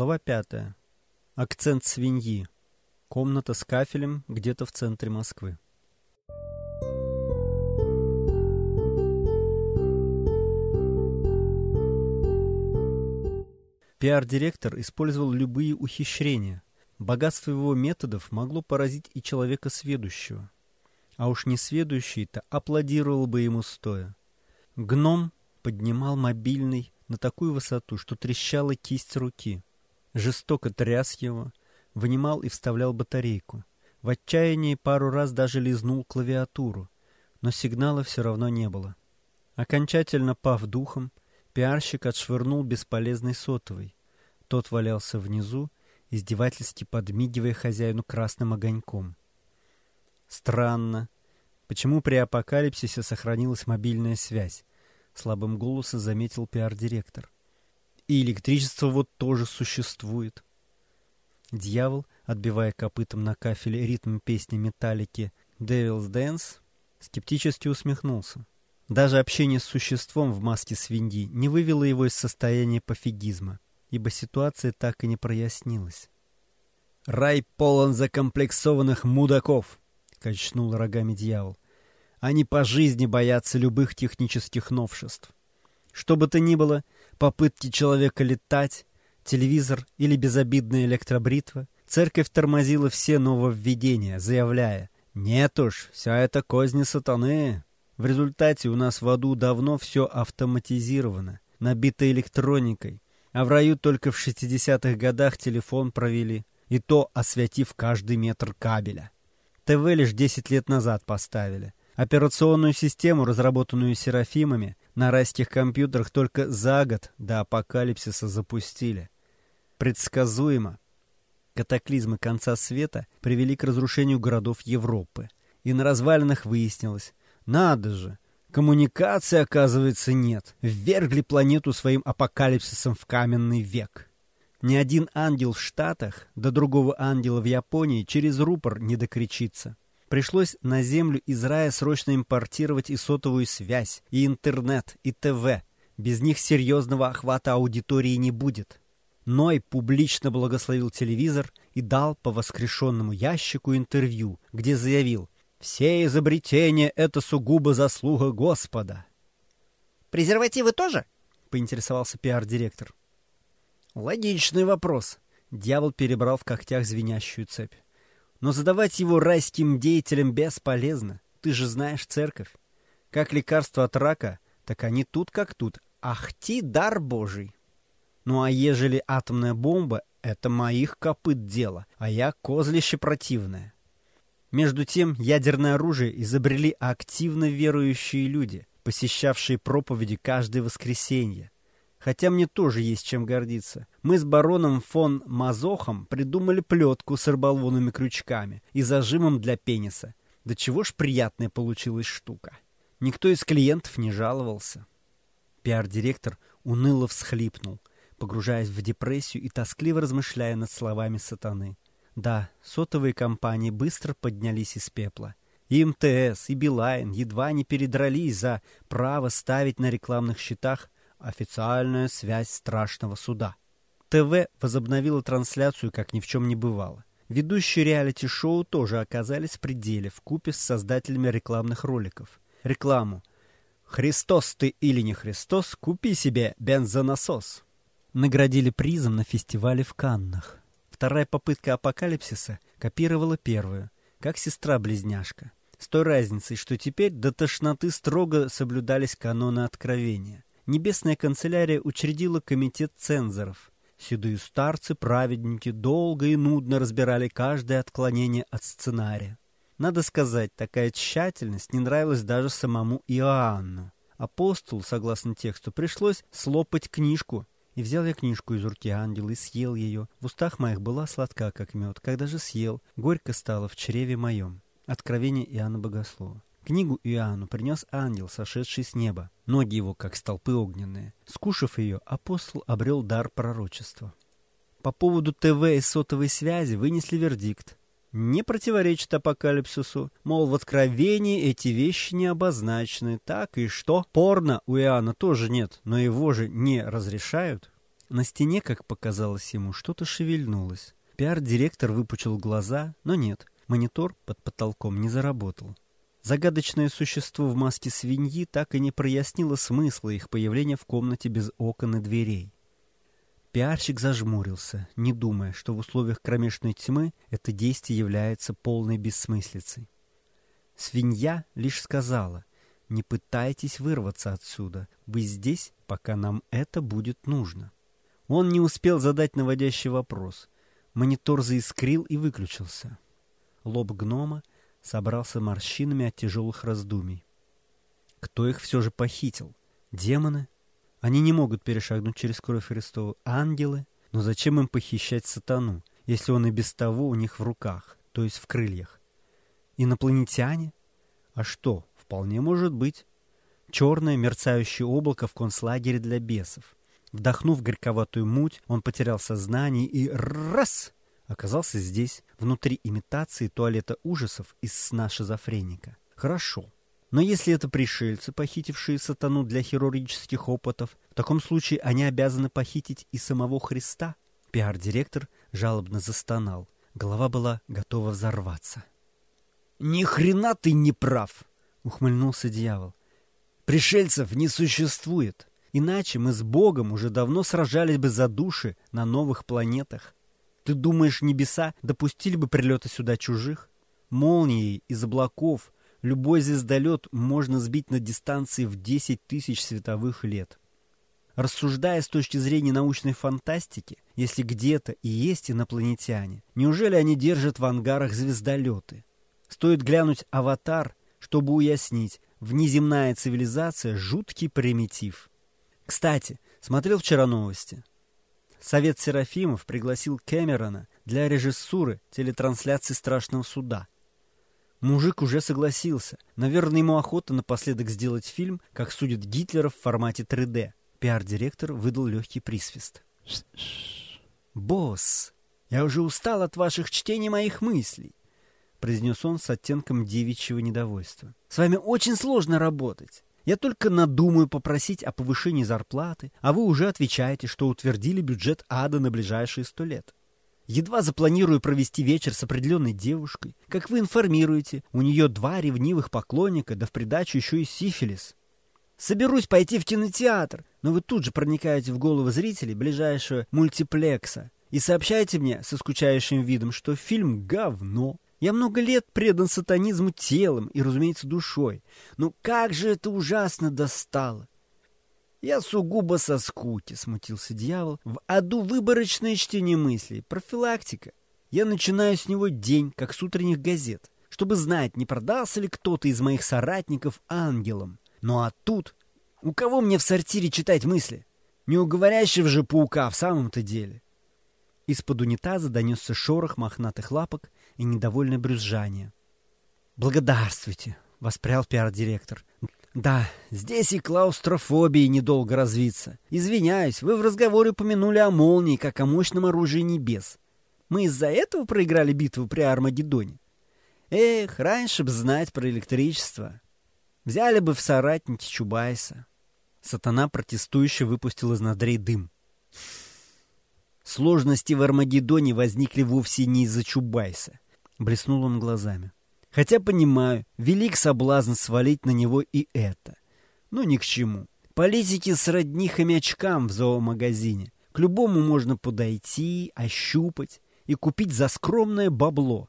Глава пятая. Акцент свиньи. Комната с кафелем где-то в центре Москвы. Пиар-директор использовал любые ухищрения. Богатство его методов могло поразить и человека сведущего. А уж несведущий-то аплодировал бы ему стоя. Гном поднимал мобильный на такую высоту, что трещала кисть руки. Жестоко тряс его, вынимал и вставлял батарейку. В отчаянии пару раз даже лизнул клавиатуру, но сигнала все равно не было. Окончательно пав духом, пиарщик отшвырнул бесполезный сотовый. Тот валялся внизу, издевательски подмигивая хозяину красным огоньком. Странно. Почему при апокалипсисе сохранилась мобильная связь? Слабым голосом заметил пиар-директор. И электричество вот тоже существует. Дьявол, отбивая копытом на кафеле ритм песни металлики «Devil's Dance», скептически усмехнулся. Даже общение с существом в маске свиньи не вывело его из состояния пофигизма, ибо ситуация так и не прояснилась. «Рай полон закомплексованных мудаков!» — качнул рогами дьявол. «Они по жизни боятся любых технических новшеств. Что бы то ни было, попытки человека летать, телевизор или безобидная электробритва, церковь тормозила все нововведения, заявляя «Нет уж, вся это козни сатаны». В результате у нас в аду давно все автоматизировано, набито электроникой, а в раю только в 60-х годах телефон провели, и то осветив каждый метр кабеля. ТВ лишь 10 лет назад поставили. Операционную систему, разработанную Серафимами, на райских компьютерах только за год до апокалипсиса запустили. Предсказуемо. Катаклизмы конца света привели к разрушению городов Европы. И на развалинах выяснилось, надо же, коммуникации, оказывается, нет. Ввергли планету своим апокалипсисом в каменный век. Ни один ангел в Штатах до другого ангела в Японии через рупор не докричится. Пришлось на землю из рая срочно импортировать и сотовую связь, и интернет, и ТВ. Без них серьезного охвата аудитории не будет. Ной публично благословил телевизор и дал по воскрешенному ящику интервью, где заявил «Все изобретения — это сугубо заслуга Господа». «Презервативы тоже?» — поинтересовался пиар-директор. Логичный вопрос. Дьявол перебрал в когтях звенящую цепь. Но задавать его райским деятелям бесполезно. Ты же знаешь церковь. Как лекарство от рака, так они тут как тут. Ахти дар Божий. Ну а ежели атомная бомба, это моих копыт дело, а я козлище противное. Между тем, ядерное оружие изобрели активно верующие люди, посещавшие проповеди каждое воскресенье. Хотя мне тоже есть чем гордиться. Мы с бароном фон Мазохом придумали плетку с рыболовными крючками и зажимом для пениса. Да чего ж приятная получилась штука. Никто из клиентов не жаловался. Пиар-директор уныло всхлипнул, погружаясь в депрессию и тоскливо размышляя над словами сатаны. Да, сотовые компании быстро поднялись из пепла. И МТС, и Билайн едва не передрались за право ставить на рекламных счетах Официальная связь страшного суда. ТВ возобновила трансляцию, как ни в чем не бывало. Ведущие реалити-шоу тоже оказались в пределе, в купе с создателями рекламных роликов. Рекламу «Христос ты или не Христос, купи себе бензонасос». Наградили призом на фестивале в Каннах. Вторая попытка апокалипсиса копировала первую, как сестра-близняшка. С той разницей, что теперь до тошноты строго соблюдались каноны откровения. Небесная канцелярия учредила комитет цензоров. Седые старцы, праведники, долго и нудно разбирали каждое отклонение от сценария. Надо сказать, такая тщательность не нравилась даже самому Иоанну. Апостолу, согласно тексту, пришлось слопать книжку. И взял я книжку из руки ангела и съел ее. В устах моих была сладка, как мед. Когда же съел, горько стало в чреве моем. Откровение Иоанна Богослова. Книгу Иоанну принес ангел, сошедший с неба. Ноги его, как столпы огненные. Скушав ее, апостол обрел дар пророчества. По поводу ТВ и сотовой связи вынесли вердикт. Не противоречит апокалипсису, мол, в откровении эти вещи не обозначены. Так и что? Порно у Иоанна тоже нет, но его же не разрешают. На стене, как показалось ему, что-то шевельнулось. Пиар-директор выпучил глаза, но нет, монитор под потолком не заработал. Загадочное существо в маске свиньи так и не прояснило смысла их появления в комнате без окон и дверей. Пиарщик зажмурился, не думая, что в условиях кромешной тьмы это действие является полной бессмыслицей. Свинья лишь сказала, «Не пытайтесь вырваться отсюда, вы здесь, пока нам это будет нужно». Он не успел задать наводящий вопрос. Монитор заискрил и выключился. Лоб гнома собрался морщинами от тяжелых раздумий. Кто их все же похитил? Демоны? Они не могут перешагнуть через кровь Христову. Ангелы? Но зачем им похищать сатану, если он и без того у них в руках, то есть в крыльях? Инопланетяне? А что, вполне может быть. Черное мерцающее облако в концлагере для бесов. Вдохнув горьковатую муть, он потерял сознание и раз оказался здесь, внутри имитации туалета ужасов из сна шизофреника. Хорошо. Но если это пришельцы, похитившие сатану для хирургических опытов, в таком случае они обязаны похитить и самого Христа. Пиар-директор жалобно застонал. Голова была готова взорваться. «Ни хрена ты не прав!» — ухмыльнулся дьявол. «Пришельцев не существует. Иначе мы с Богом уже давно сражались бы за души на новых планетах. Ты думаешь, небеса допустили бы прилеты сюда чужих? Молнией из облаков любой звездолет можно сбить на дистанции в 10 тысяч световых лет. Рассуждая с точки зрения научной фантастики, если где-то и есть инопланетяне, неужели они держат в ангарах звездолеты? Стоит глянуть «Аватар», чтобы уяснить, внеземная цивилизация – жуткий примитив. Кстати, смотрел вчера новости. Совет Серафимов пригласил Кэмерона для режиссуры телетрансляции «Страшного суда». Мужик уже согласился. Наверное, ему охота напоследок сделать фильм, как судит Гитлера в формате 3D. Пиар-директор выдал легкий присвист. «Босс, я уже устал от ваших чтений моих мыслей», произнес он с оттенком девичьего недовольства. «С вами очень сложно работать. Я только надумаю попросить о повышении зарплаты, а вы уже отвечаете, что утвердили бюджет ада на ближайшие сто лет. Едва запланирую провести вечер с определенной девушкой, как вы информируете, у нее два ревнивых поклонника, да в придачу еще и сифилис. Соберусь пойти в кинотеатр, но вы тут же проникаете в головы зрителей ближайшего мультиплекса и сообщаете мне со скучающим видом, что фильм говно, я много лет предан сатанизму телом и, разумеется, душой. Но как же это ужасно достало! Я сугубо со скуки, смутился дьявол. В аду выборочное чтение мыслей, профилактика. Я начинаю с него день, как с утренних газет, чтобы знать, не продался ли кто-то из моих соратников ангелом. Ну а тут... У кого мне в сортире читать мысли? Не у говорящего же паука в самом-то деле. Из-под унитаза донесся шорох мохнатых лапок, и недовольное брюзжание. «Благодарствуйте!» — воспрял пиар-директор. «Да, здесь и клаустрофобии недолго развиться. Извиняюсь, вы в разговоре упомянули о молнии, как о мощном оружии небес. Мы из-за этого проиграли битву при Армагеддоне? Эх, раньше б знать про электричество. Взяли бы в соратники Чубайса». Сатана протестующе выпустил из ноздрей дым. Сложности в Армагеддоне возникли вовсе не из-за Чубайса. Блеснул он глазами. Хотя понимаю, велик соблазн свалить на него и это. Но ни к чему. Политики сродни хомячкам в зоомагазине. К любому можно подойти, ощупать и купить за скромное бабло.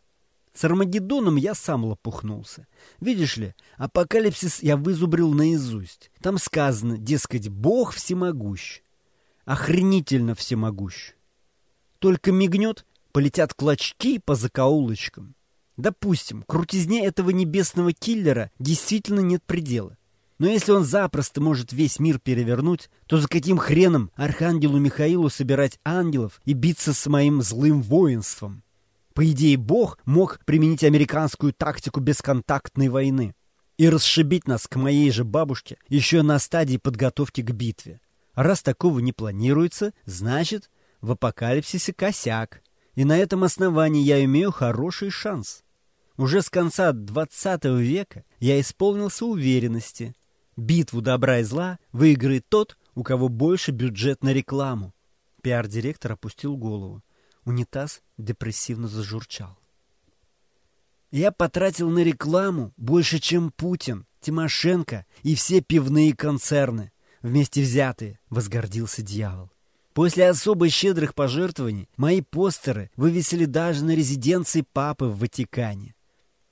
С Армагеддоном я сам лопухнулся. Видишь ли, апокалипсис я вызубрил наизусть. Там сказано, дескать, Бог всемогущ. Охренительно всемогущ. Только мигнет, полетят клочки по закоулочкам. Допустим, крутизне этого небесного киллера действительно нет предела. Но если он запросто может весь мир перевернуть, то за каким хреном архангелу Михаилу собирать ангелов и биться с моим злым воинством? По идее, Бог мог применить американскую тактику бесконтактной войны и расшибить нас к моей же бабушке еще на стадии подготовки к битве. Раз такого не планируется, значит, в апокалипсисе косяк, и на этом основании я имею хороший шанс. Уже с конца XX века я исполнился уверенности. Битву добра и зла выиграет тот, у кого больше бюджет на рекламу. Пиар-директор опустил голову. Унитаз депрессивно зажурчал. Я потратил на рекламу больше, чем Путин, Тимошенко и все пивные концерны, вместе взятые, возгордился дьявол. После особо щедрых пожертвований мои постеры вывесили даже на резиденции папы в Ватикане.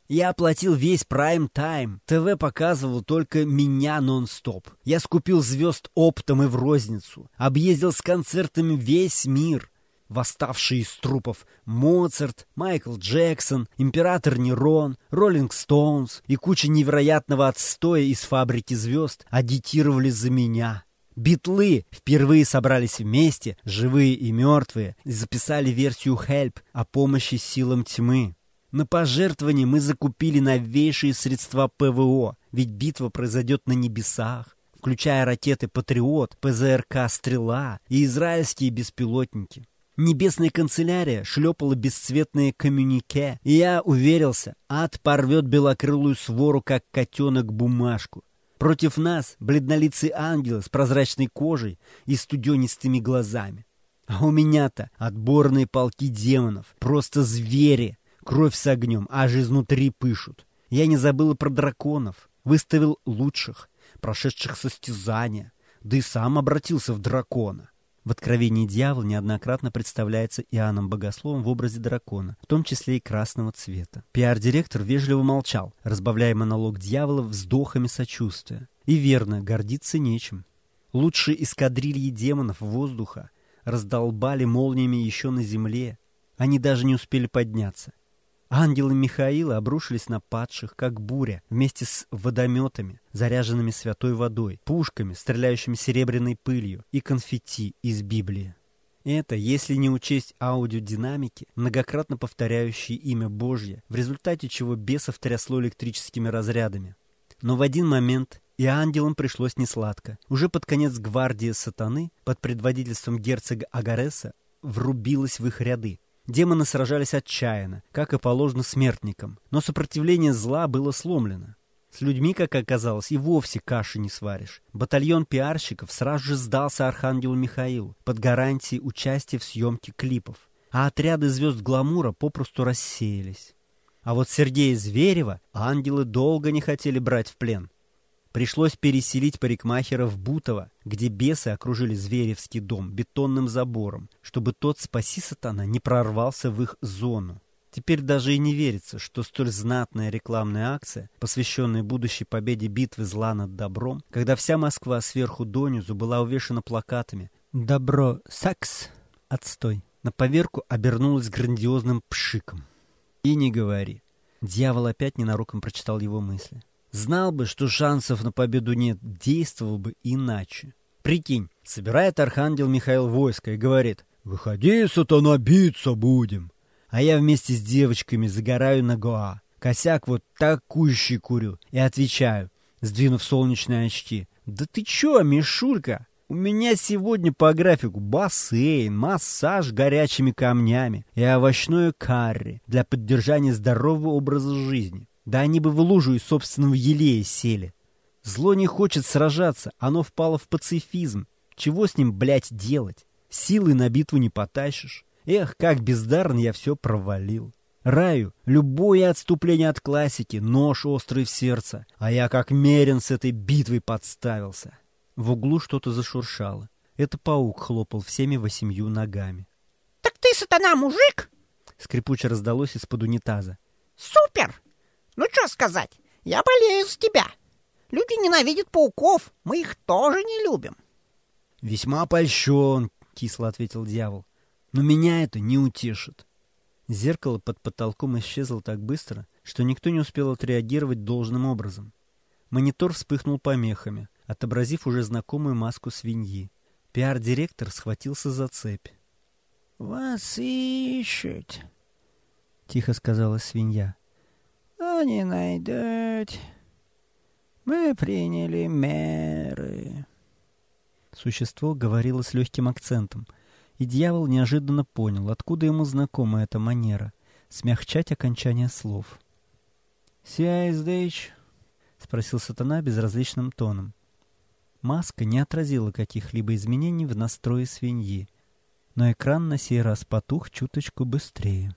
Я оплатил весь прайм-тайм. ТВ показывал только меня нон-стоп. Я скупил звезд оптом и в розницу. Объездил с концертами весь мир восставшие из трупов Моцарт, Майкл Джексон, Император Нерон, Роллинг Стоунс и куча невероятного отстоя из фабрики звезд агитировали за меня. Битлы впервые собрались вместе, живые и мертвые, и записали версию «Help» о помощи силам тьмы. На пожертвование мы закупили новейшие средства ПВО, ведь битва произойдет на небесах, включая ракеты «Патриот», ПЗРК «Стрела» и израильские беспилотники. Небесная канцелярия шлепала бесцветные коммюнике, и я уверился, ад порвет белокрылую свору, как котенок бумажку. Против нас бледнолицый ангел с прозрачной кожей и студенистыми глазами. А у меня-то отборные полки демонов, просто звери, кровь с огнем, аж изнутри пышут. Я не забыл про драконов, выставил лучших, прошедших состязания, да и сам обратился в дракона. В Откровении дьявол неоднократно представляется Иоанном Богословом в образе дракона, в том числе и красного цвета. Пиар-директор вежливо молчал, разбавляя монолог дьявола вздохами сочувствия. И верно, гордиться нечем. Лучшие эскадрильи демонов воздуха раздолбали молниями еще на земле. Они даже не успели подняться. Ангелы Михаила обрушились на падших, как буря, вместе с водометами, заряженными святой водой, пушками, стреляющими серебряной пылью и конфетти из Библии. Это, если не учесть аудиодинамики, многократно повторяющие имя Божье, в результате чего бесов трясло электрическими разрядами. Но в один момент и ангелам пришлось несладко. Уже под конец гвардия сатаны под предводительством герцога Агареса врубилась в их ряды, Демоны сражались отчаянно, как и положено смертникам, но сопротивление зла было сломлено. С людьми, как оказалось, и вовсе каши не сваришь. Батальон пиарщиков сразу же сдался Архангелу Михаилу под гарантией участия в съемке клипов, а отряды звезд гламура попросту рассеялись. А вот Сергея Зверева ангелы долго не хотели брать в плен. Пришлось переселить парикмахера в Бутово, где бесы окружили Зверевский дом бетонным забором, чтобы тот, спаси сатана, не прорвался в их зону. Теперь даже и не верится, что столь знатная рекламная акция, посвященная будущей победе битвы зла над добром, когда вся Москва сверху донизу была увешана плакатами «Добро, сакс, отстой», на поверку обернулась грандиозным пшиком. И не говори. Дьявол опять ненароком прочитал его мысли. Знал бы, что шансов на победу нет, действовал бы иначе. Прикинь, собирает архангел Михаил войско и говорит, «Выходи, сатана, биться будем!» А я вместе с девочками загораю на Гоа. Косяк вот такущий курю. И отвечаю, сдвинув солнечные очки, «Да ты чё, Мишулька? У меня сегодня по графику бассейн, массаж горячими камнями и овощное карри для поддержания здорового образа жизни. Да они бы в лужу из собственного елея сели. Зло не хочет сражаться, оно впало в пацифизм. Чего с ним, блядь, делать? Силы на битву не потащишь. Эх, как бездарно я все провалил. Раю, любое отступление от классики, нож острый в сердце, а я как мерен с этой битвой подставился. В углу что-то зашуршало. Это паук хлопал всеми восемью ногами. — Так ты, сатана, мужик? — скрипуче раздалось из-под унитаза. — Супер! Ну, что сказать, я болею с тебя. Люди ненавидят пауков, мы их тоже не любим. — Весьма польщен, — кисло ответил дьявол. — Но меня это не утешит. Зеркало под потолком исчезло так быстро, что никто не успел отреагировать должным образом. Монитор вспыхнул помехами, отобразив уже знакомую маску свиньи. Пиар-директор схватился за цепь. — Вас ищут, — тихо сказала свинья а не найдут. Мы приняли меры. Существо говорило с легким акцентом, и дьявол неожиданно понял, откуда ему знакома эта манера — смягчать окончание слов. «Ся издыч?» — спросил сатана безразличным тоном. Маска не отразила каких-либо изменений в настрое свиньи. но экран на сей раз потух чуточку быстрее.